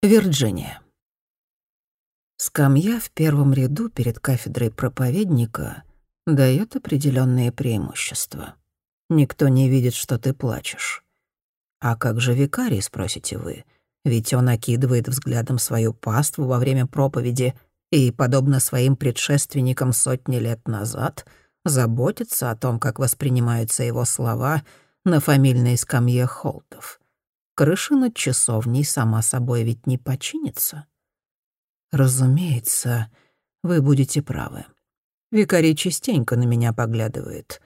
Вирджиния. Скамья в первом ряду перед кафедрой проповедника дает определенные преимущества. Никто не видит, что ты плачешь. А как же викарий, спросите вы? Ведь он окидывает взглядом свою паству во время проповеди и, подобно своим предшественникам сотни лет назад, заботится о том, как воспринимаются его слова на фамильной скамье Холтов. Крыша над часовней сама собой ведь не починится. Разумеется, вы будете правы. Викарий частенько на меня поглядывает.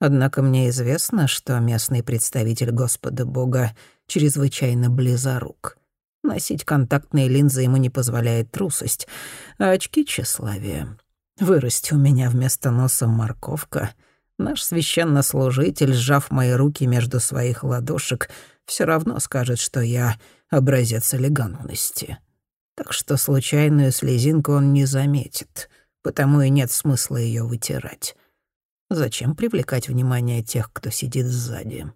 Однако мне известно, что местный представитель Господа Бога чрезвычайно близорук. Носить контактные линзы ему не позволяет трусость, а очки — тщеславие. Вырасти у меня вместо носа морковка. Наш священнослужитель, сжав мои руки между своих ладошек, все равно скажет, что я образец элегантности. Так что случайную слезинку он не заметит, потому и нет смысла ее вытирать. Зачем привлекать внимание тех, кто сидит сзади?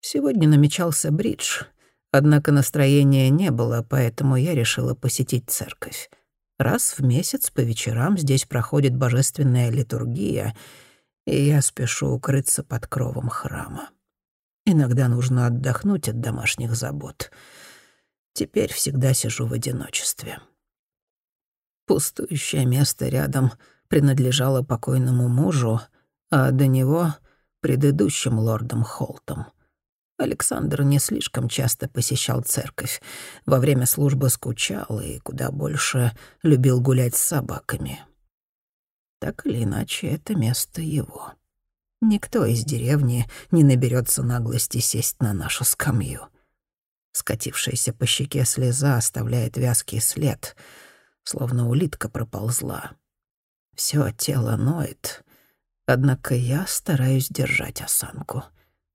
Сегодня намечался бридж, однако настроения не было, поэтому я решила посетить церковь. Раз в месяц по вечерам здесь проходит божественная литургия, и я спешу укрыться под кровом храма. Иногда нужно отдохнуть от домашних забот. Теперь всегда сижу в одиночестве. Пустующее место рядом принадлежало покойному мужу, а до него — предыдущим лордом Холтом. Александр не слишком часто посещал церковь. Во время службы скучал и куда больше любил гулять с собаками. Так или иначе, это место его. Никто из деревни не наберется наглости сесть на нашу скамью. Скатившаяся по щеке слеза оставляет вязкий след, словно улитка проползла. Всё тело ноет, однако я стараюсь держать осанку.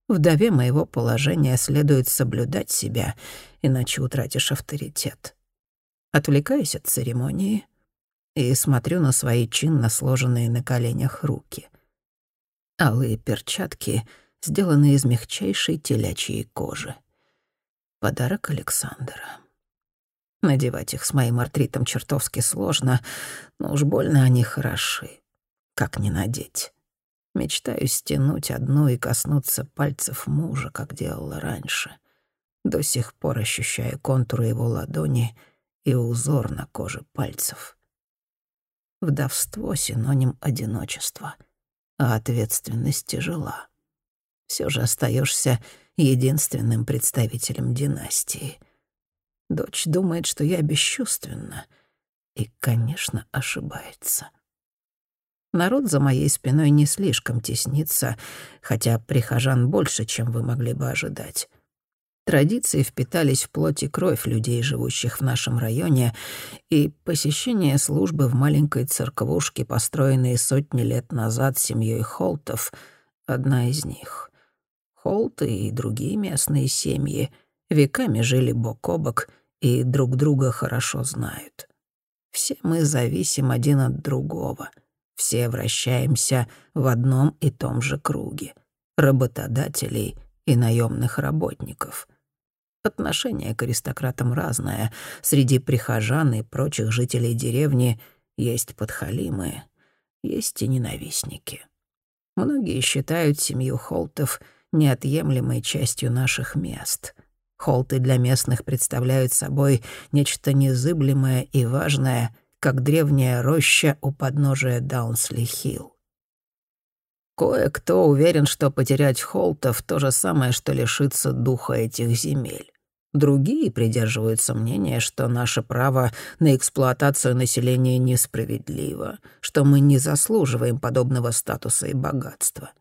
Вдове моего положения следует соблюдать себя, иначе утратишь авторитет. Отвлекаюсь от церемонии и смотрю на свои чинно сложенные на коленях руки — Алые перчатки, сделанные из мягчайшей телячьей кожи. Подарок Александра. Надевать их с моим артритом чертовски сложно, но уж больно они хороши. Как не надеть? Мечтаю стянуть одну и коснуться пальцев мужа, как делала раньше. До сих пор ощущаю контуры его ладони и узор на коже пальцев. Вдовство — синоним одиночества — а ответственность тяжела. Все же остаешься единственным представителем династии. Дочь думает, что я бесчувственна, и, конечно, ошибается. Народ за моей спиной не слишком теснится, хотя прихожан больше, чем вы могли бы ожидать. Традиции впитались в плоть и кровь людей, живущих в нашем районе, и посещение службы в маленькой церквушке, построенной сотни лет назад семьей Холтов, одна из них. Холты и другие местные семьи веками жили бок о бок и друг друга хорошо знают. Все мы зависим один от другого. Все вращаемся в одном и том же круге — работодателей и наемных работников — Отношение к аристократам разное. Среди прихожан и прочих жителей деревни есть подхалимы, есть и ненавистники. Многие считают семью Холтов неотъемлемой частью наших мест. Холты для местных представляют собой нечто незыблемое и важное, как древняя роща у подножия Даунсли-Хилл. Кое-кто уверен, что потерять Холтов — то же самое, что лишиться духа этих земель. Другие придерживаются мнения, что наше право на эксплуатацию населения несправедливо, что мы не заслуживаем подобного статуса и богатства.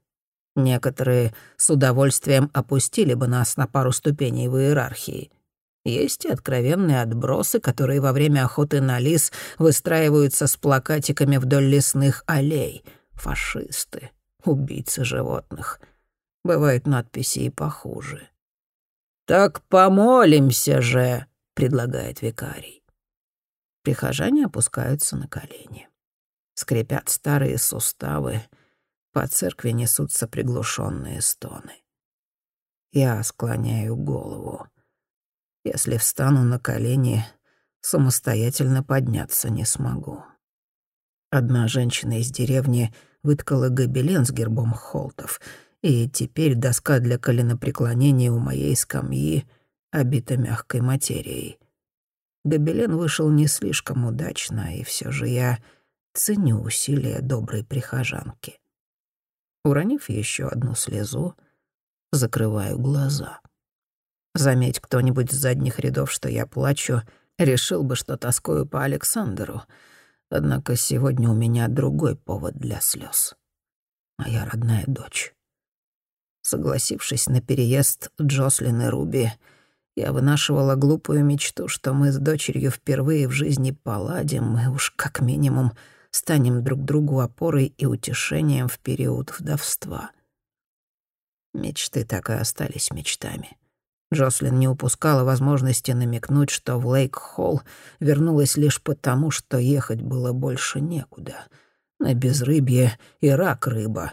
Некоторые с удовольствием опустили бы нас на пару ступеней в иерархии. Есть и откровенные отбросы, которые во время охоты на лис выстраиваются с плакатиками вдоль лесных аллей. Фашисты убийцы животных. Бывают надписи и похуже. «Так помолимся же», — предлагает викарий. Прихожане опускаются на колени. Скрипят старые суставы, по церкви несутся приглушенные стоны. Я склоняю голову. Если встану на колени, самостоятельно подняться не смогу. Одна женщина из деревни выткала гобелен с гербом Холтов, и теперь доска для коленопреклонения у моей скамьи обита мягкой материей. Гобелен вышел не слишком удачно, и все же я ценю усилия доброй прихожанки. Уронив еще одну слезу, закрываю глаза. Заметь кто-нибудь с задних рядов, что я плачу, решил бы, что тоскую по Александру. Однако сегодня у меня другой повод для слез. Моя родная дочь. Согласившись на переезд Джослин и Руби, я вынашивала глупую мечту, что мы с дочерью впервые в жизни поладим, и уж как минимум станем друг другу опорой и утешением в период вдовства. Мечты так и остались мечтами. Джослин не упускала возможности намекнуть, что в Лейк-Холл вернулась лишь потому, что ехать было больше некуда. На безрыбье и рак рыба,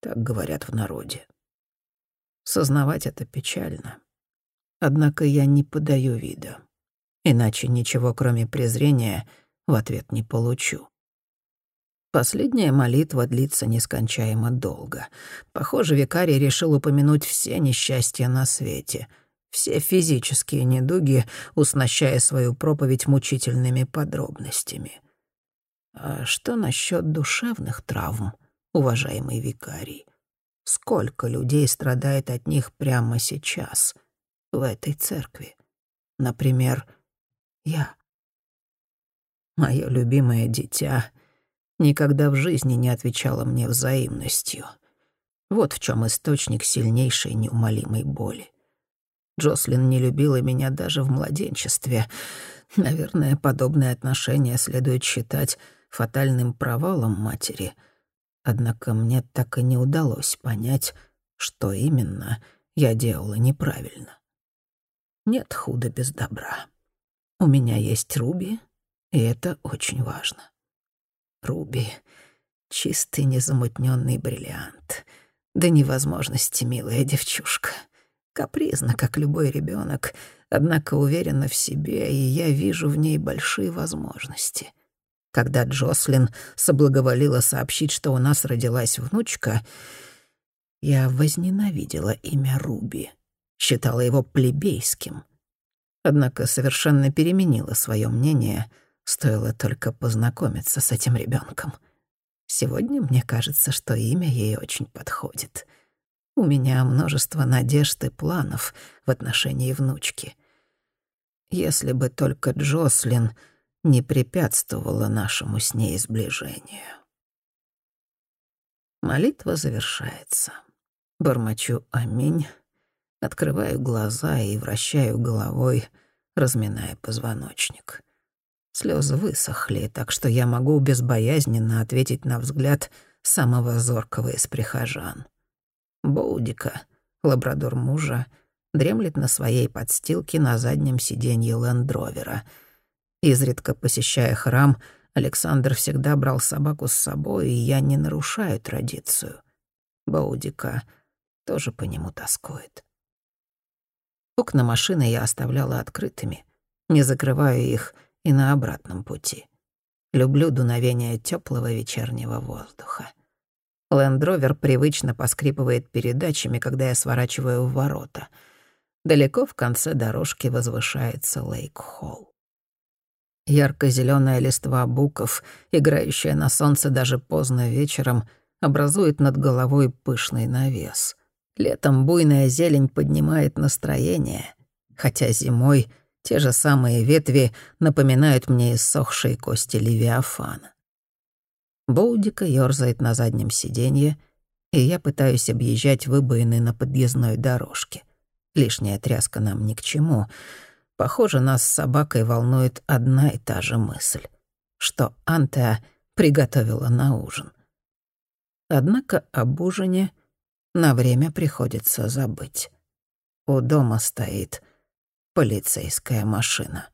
так говорят в народе. Сознавать это печально. Однако я не подаю вида. Иначе ничего, кроме презрения, в ответ не получу. Последняя молитва длится нескончаемо долго. Похоже, викарий решил упомянуть все несчастья на свете, все физические недуги, уснащая свою проповедь мучительными подробностями. А что насчет душевных травм, уважаемый викарий? Сколько людей страдает от них прямо сейчас, в этой церкви? Например, я. Моё любимое дитя — никогда в жизни не отвечала мне взаимностью. Вот в чем источник сильнейшей неумолимой боли. Джослин не любила меня даже в младенчестве. Наверное, подобное отношение следует считать фатальным провалом матери. Однако мне так и не удалось понять, что именно я делала неправильно. Нет худа без добра. У меня есть Руби, и это очень важно. Руби. Чистый незамутненный бриллиант. До невозможности милая девчушка. Капризна, как любой ребенок, однако уверена в себе, и я вижу в ней большие возможности. Когда Джослин соблаговолила сообщить, что у нас родилась внучка, я возненавидела имя Руби, считала его плебейским. Однако совершенно переменила свое мнение — Стоило только познакомиться с этим ребенком. Сегодня мне кажется, что имя ей очень подходит. У меня множество надежд и планов в отношении внучки. Если бы только Джослин не препятствовала нашему с ней сближению. Молитва завершается. Бормочу «Аминь», открываю глаза и вращаю головой, разминая позвоночник. Слезы высохли, так что я могу безбоязненно ответить на взгляд самого зоркого из прихожан. Боудика, лабрадор мужа, дремлет на своей подстилке на заднем сиденье лендровера. Изредка посещая храм, Александр всегда брал собаку с собой, и я не нарушаю традицию. Боудика тоже по нему тоскует. Окна машины я оставляла открытыми, не закрываю их — и на обратном пути. Люблю дуновение теплого вечернего воздуха. Лендровер привычно поскрипывает передачами, когда я сворачиваю в ворота. Далеко в конце дорожки возвышается Лейк-Холл. ярко зеленая листва буков, играющая на солнце даже поздно вечером, образует над головой пышный навес. Летом буйная зелень поднимает настроение, хотя зимой — те же самые ветви напоминают мне иссохшие кости Левиафана. Боудика ёрзает на заднем сиденье, и я пытаюсь объезжать выбоины на подъездной дорожке. Лишняя тряска нам ни к чему. Похоже, нас с собакой волнует одна и та же мысль, что Антеа приготовила на ужин. Однако об ужине на время приходится забыть. У дома стоит полицейская машина.